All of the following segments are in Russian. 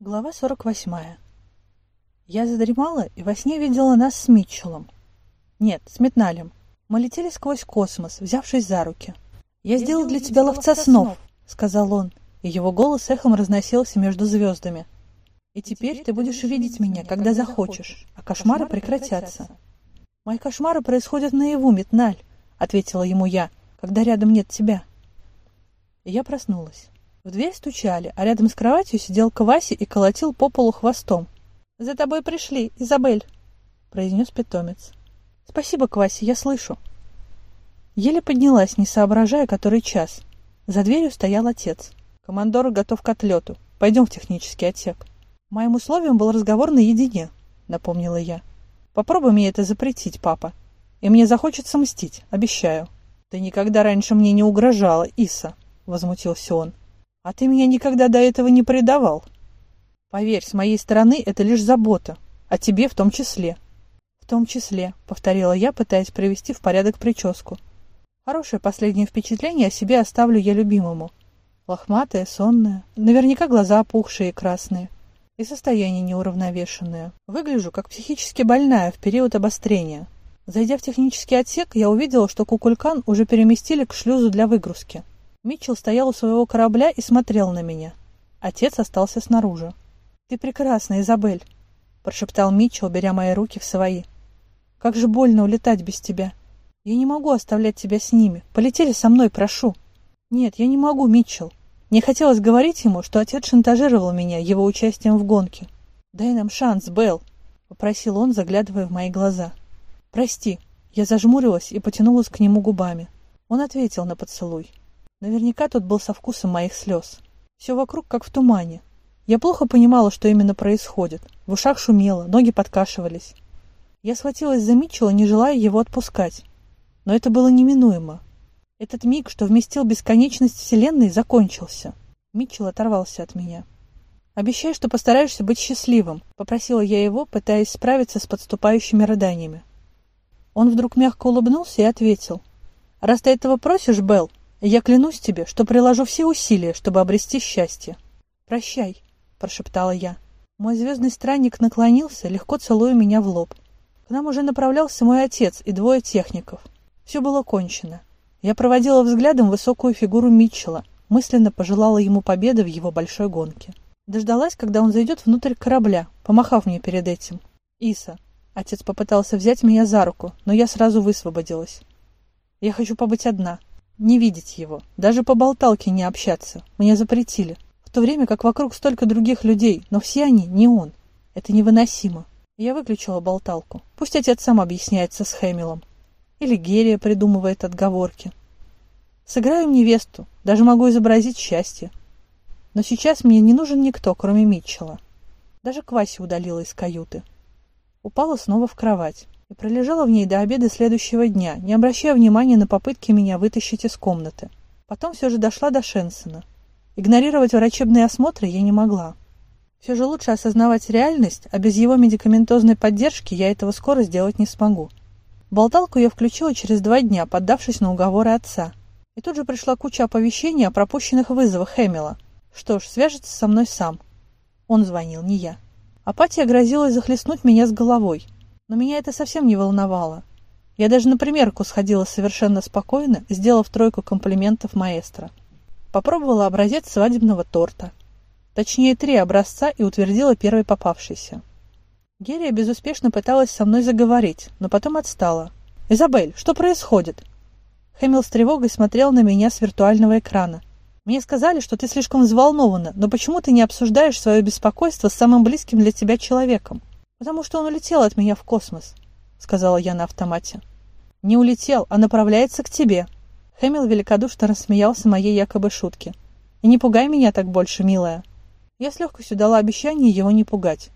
Глава 48. Я задремала и во сне видела нас с Митчеллом. Нет, с Метналем. Мы летели сквозь космос, взявшись за руки. «Я, Я сделал для тебя ловца снов», — сказал он, и его голос эхом разносился между звездами. «И теперь ты будешь видеть меня, когда захочешь, а кошмары прекратятся». «Мои кошмары происходят наяву, Метналь», — ответила ему я, — «когда рядом нет тебя». И я проснулась. В дверь стучали, а рядом с кроватью сидел Кваси и колотил по полу хвостом. «За тобой пришли, Изабель!» — произнес питомец. «Спасибо, Кваси, я слышу». Еле поднялась, не соображая, который час. За дверью стоял отец. «Командор готов к отлету. Пойдем в технический отсек». «Моим условием был разговор наедине», — напомнила я. «Попробуй мне это запретить, папа. И мне захочется мстить, обещаю». «Ты никогда раньше мне не угрожала, Иса», — возмутился он. А ты меня никогда до этого не предавал. Поверь, с моей стороны это лишь забота, а тебе в том числе. В том числе, повторила я, пытаясь привести в порядок прическу. Хорошее последнее впечатление о себе оставлю я любимому. Лохматая, сонная, наверняка глаза опухшие и красные, и состояние неуравновешенное. Выгляжу как психически больная в период обострения. Зайдя в технический отсек, я увидела, что Кукулькан уже переместили к шлюзу для выгрузки. Митчелл стоял у своего корабля и смотрел на меня. Отец остался снаружи. «Ты прекрасна, Изабель», — прошептал Митчелл, беря мои руки в свои. «Как же больно улетать без тебя. Я не могу оставлять тебя с ними. Полетели со мной, прошу». «Нет, я не могу, Митчелл». Не хотелось говорить ему, что отец шантажировал меня его участием в гонке. «Дай нам шанс, Белл», — попросил он, заглядывая в мои глаза. «Прости». Я зажмурилась и потянулась к нему губами. Он ответил на поцелуй. Наверняка тот был со вкусом моих слез. Все вокруг как в тумане. Я плохо понимала, что именно происходит. В ушах шумело, ноги подкашивались. Я схватилась за Митчелла, не желая его отпускать. Но это было неминуемо. Этот миг, что вместил бесконечность Вселенной, закончился. Митчелл оторвался от меня. «Обещай, что постараешься быть счастливым», — попросила я его, пытаясь справиться с подступающими рыданиями. Он вдруг мягко улыбнулся и ответил. «Раз ты этого просишь, Белл, я клянусь тебе, что приложу все усилия, чтобы обрести счастье. Прощай, прошептала я. Мой звездный странник наклонился, легко целуя меня в лоб. К нам уже направлялся мой отец и двое техников. Все было кончено. Я проводила взглядом высокую фигуру Митчелла, мысленно пожелала ему победы в его большой гонке. Дождалась, когда он зайдет внутрь корабля, помахав мне перед этим. «Иса». Отец попытался взять меня за руку, но я сразу высвободилась. «Я хочу побыть одна не видеть его, даже по болталке не общаться. Мне запретили. В то время как вокруг столько других людей, но все они не он. Это невыносимо. Я выключила болталку. Пусть отец сам объясняется с Хэмилом. Или Герия придумывает отговорки. Сыграю невесту, даже могу изобразить счастье. Но сейчас мне не нужен никто, кроме Митчелла. Даже Кваси удалила из каюты. Упала снова в кровать и пролежала в ней до обеда следующего дня, не обращая внимания на попытки меня вытащить из комнаты. Потом все же дошла до Шенсона. Игнорировать врачебные осмотры я не могла. Все же лучше осознавать реальность, а без его медикаментозной поддержки я этого скоро сделать не смогу. Болталку я включила через два дня, поддавшись на уговоры отца. И тут же пришла куча оповещений о пропущенных вызовах Хэмилла. Что ж, свяжется со мной сам. Он звонил, не я. Апатия грозилась захлестнуть меня с головой. Но меня это совсем не волновало. Я даже на примерку сходила совершенно спокойно, сделав тройку комплиментов маэстро. Попробовала образец свадебного торта. Точнее, три образца и утвердила первый попавшийся. Герия безуспешно пыталась со мной заговорить, но потом отстала. «Изабель, что происходит?» Хэмилл с тревогой смотрел на меня с виртуального экрана. «Мне сказали, что ты слишком взволнована, но почему ты не обсуждаешь свое беспокойство с самым близким для тебя человеком?» «Потому что он улетел от меня в космос», — сказала я на автомате. «Не улетел, а направляется к тебе». Хэмилл великодушно рассмеялся моей якобы шутке. «И не пугай меня так больше, милая». Я с легкостью дала обещание его не пугать.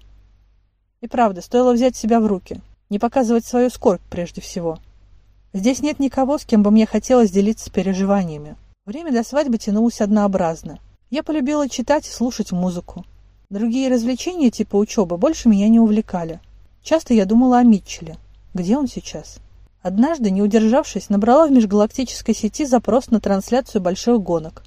И правда, стоило взять себя в руки, не показывать свою скорбь прежде всего. Здесь нет никого, с кем бы мне хотелось делиться переживаниями. Время до свадьбы тянулось однообразно. Я полюбила читать и слушать музыку. Другие развлечения типа учебы больше меня не увлекали. Часто я думала о Митчеле. Где он сейчас? Однажды, не удержавшись, набрала в межгалактической сети запрос на трансляцию больших гонок.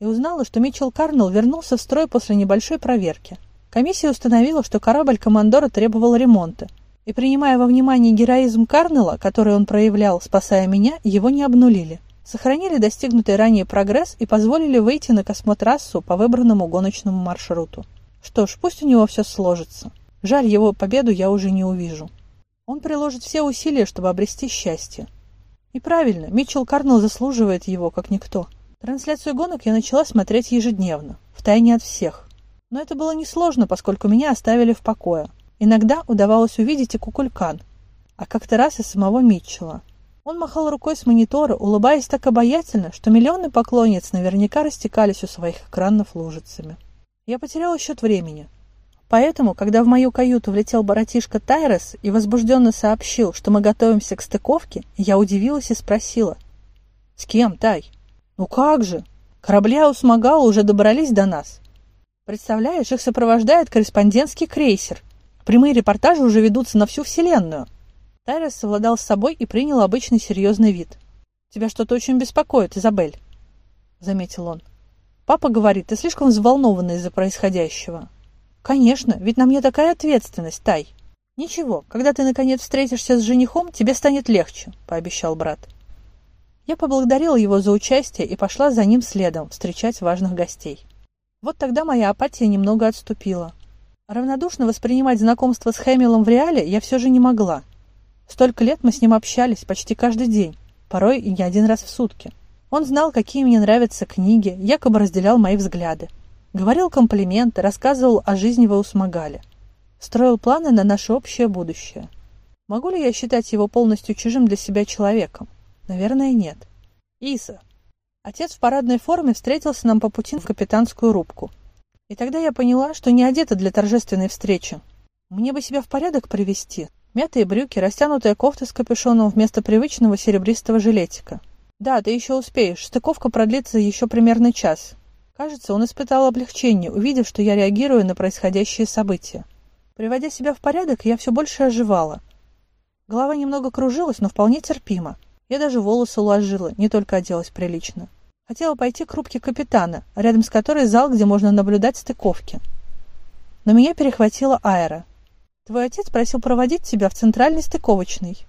И узнала, что Митчелл Карнелл вернулся в строй после небольшой проверки. Комиссия установила, что корабль командора требовал ремонта, и, принимая во внимание героизм Карнелла, который он проявлял, спасая меня, его не обнулили. Сохранили достигнутый ранее прогресс и позволили выйти на космотрассу по выбранному гоночному маршруту. Что ж, пусть у него все сложится. Жаль, его победу я уже не увижу. Он приложит все усилия, чтобы обрести счастье. И правильно, Митчелл Карнелл заслуживает его, как никто. Трансляцию гонок я начала смотреть ежедневно, втайне от всех. Но это было несложно, поскольку меня оставили в покое. Иногда удавалось увидеть и Кукулькан, а как-то раз и самого Митчелла. Он махал рукой с монитора, улыбаясь так обаятельно, что миллионы поклонниц наверняка растекались у своих экранов лужицами. Я потеряла счет времени. Поэтому, когда в мою каюту влетел баратишка Тайрес и возбужденно сообщил, что мы готовимся к стыковке, я удивилась и спросила. «С кем, Тай?» «Ну как же? Корабли Аусмагала уже добрались до нас. Представляешь, их сопровождает корреспондентский крейсер. Прямые репортажи уже ведутся на всю Вселенную. Тайрес совладал с собой и принял обычный серьезный вид. «Тебя что-то очень беспокоит, Изабель», — заметил он. «Папа говорит, ты слишком взволнована из-за происходящего». «Конечно, ведь на мне такая ответственность, Тай». «Ничего, когда ты наконец встретишься с женихом, тебе станет легче», — пообещал брат. Я поблагодарила его за участие и пошла за ним следом встречать важных гостей. Вот тогда моя апатия немного отступила. Равнодушно воспринимать знакомство с Хэмиллом в реале я все же не могла. Столько лет мы с ним общались почти каждый день, порой и не один раз в сутки. Он знал, какие мне нравятся книги, якобы разделял мои взгляды. Говорил комплименты, рассказывал о жизни в Аусмагале. Строил планы на наше общее будущее. Могу ли я считать его полностью чужим для себя человеком? Наверное, нет. Иса. Отец в парадной форме встретился нам по пути в капитанскую рубку. И тогда я поняла, что не одета для торжественной встречи. Мне бы себя в порядок привести. Мятые брюки, растянутая кофта с капюшоном вместо привычного серебристого жилетика. Да, ты еще успеешь. Стыковка продлится еще примерно час. Кажется, он испытал облегчение, увидев, что я реагирую на происходящие события. Приводя себя в порядок, я все больше оживала. Голова немного кружилась, но вполне терпимо. Я даже волосы уложила, не только оделась прилично. Хотела пойти к рубке капитана, рядом с которой зал, где можно наблюдать стыковки. Но меня перехватила Айра. «Твой отец просил проводить тебя в центральный стыковочный».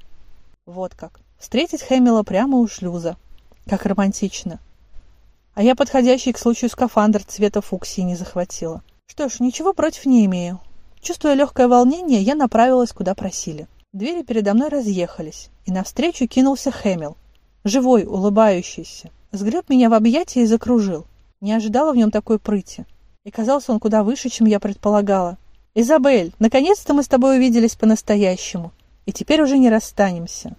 Вот как. Встретить Хэмилла прямо у шлюза. Как романтично. А я подходящий к случаю скафандр цвета фуксии не захватила. Что ж, ничего против не имею. Чувствуя легкое волнение, я направилась, куда просили. Двери передо мной разъехались, и навстречу кинулся Хэмилл. Живой, улыбающийся. Сгреб меня в объятия и закружил. Не ожидала в нем такой прыти. И казался он куда выше, чем я предполагала. «Изабель, наконец-то мы с тобой увиделись по-настоящему, и теперь уже не расстанемся».